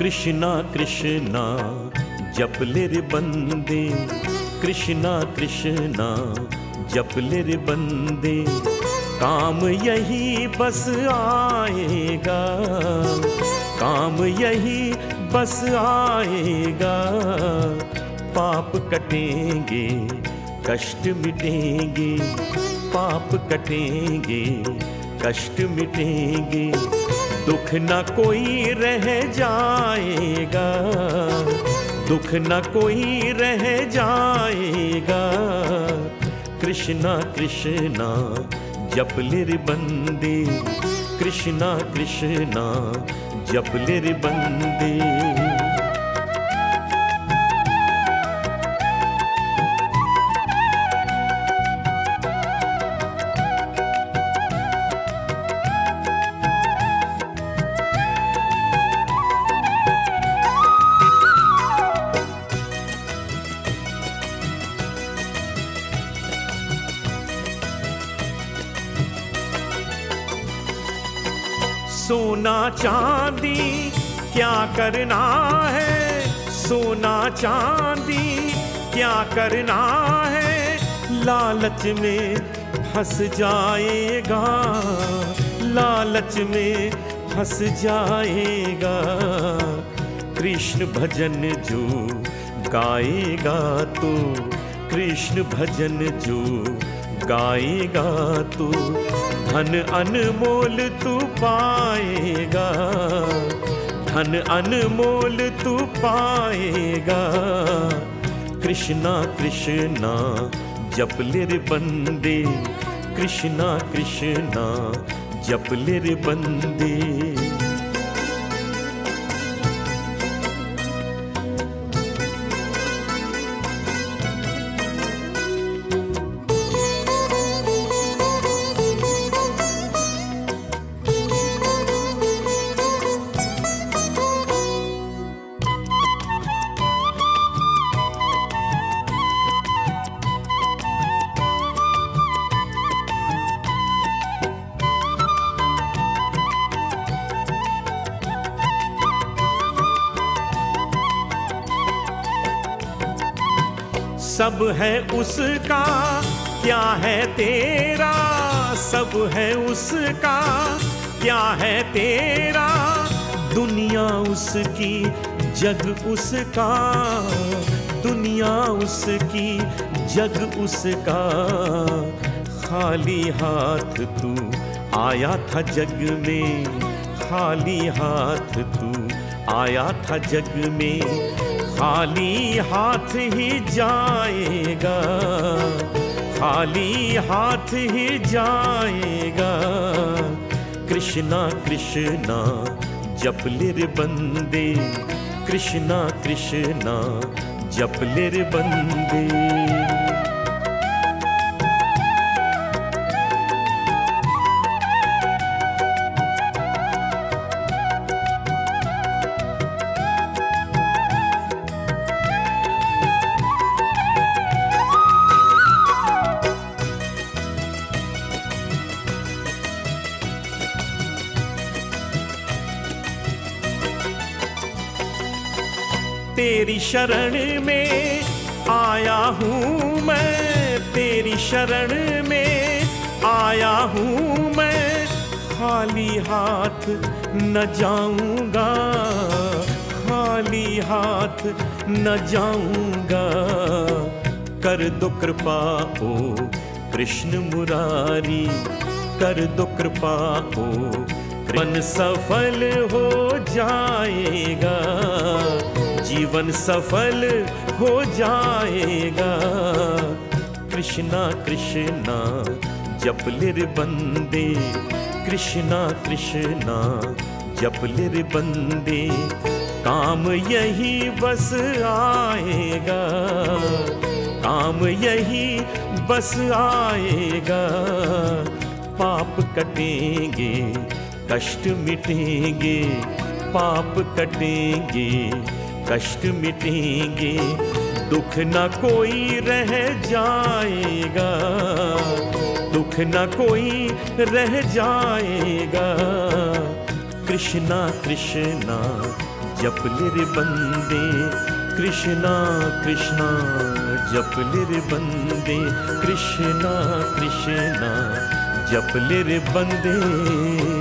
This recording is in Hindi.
कृष्णा कृष्णा, जप ले रे बंदे। कृष्णा कृष्णा, जप ले रे बंदे। काम यही बस आएगा। काम यही बस आएगा। पाप कटेंगे, कष्ट मिटेंगे। पाप कटेंगे, कष्ट मिटेंगे। दुख न कोई रह जाएगा। दुख न कोई रह जाएगा। कृष्णा कृष्णा, जप बंदे। कृष्णा कृष्णा, जप बंदे। सोना चांदी, क्या करना है? सोना चांदी, क्या करना है? लालच में फंस जाएगा, लालच में फंस जाएगा। कृष्ण भजन जो गाएगा तो कृष्ण भजन जो गाएगा तो धन अनमोल तू पाएगा। धन अनमोल तू पाएगा। कृष्णा कृष्णा, जप लिर बंदे। कृष्णा कृष्णा, जप लिर बंदे। सब है उसका। क्या है तेरा? सब है उसका। क्या है तेरा? दुनिया उसकी, जग उसका। दुनिया उसकी, जग उसका। खाली हाथ तू आया था जग में। खाली हाथ तू आया था जग में। खाली हाथ ही जाएगा, खाली हाथ ही जाएगा। कृष्णा कृष्णा जपलिर बंदे। कृष्णा कृष्णा जपलिर बंदे। तेरी शरण में आया हूँ मैं, तेरी शरण में आया हूँ मैं। खाली हाथ न जाऊँगा, खाली हाथ न जाऊँगा। कर दो कृपा, ओ कृष्ण मुरारी, कर दो कृपा, ओ मन सफल हो जाएगा। जीवन सफल हो जाएगा। कृष्णा कृष्णा, जप लिर बंदे। कृष्णा कृष्णा, जप लिर बंदे। काम यही बस आएगा। काम यही बस आएगा। पाप कटेंगे, कष्ट मिटेंगे। पाप कटेंगे कष्ट मिटेंगे, दुख न कोई रह जाएगा, दुख न कोई रह जाएगा। कृष्णा कृष्णा, जप रे बंदे, कृष्णा कृष्णा, जप रे बंदे, कृष्णा कृष्णा, जप रे बंदे।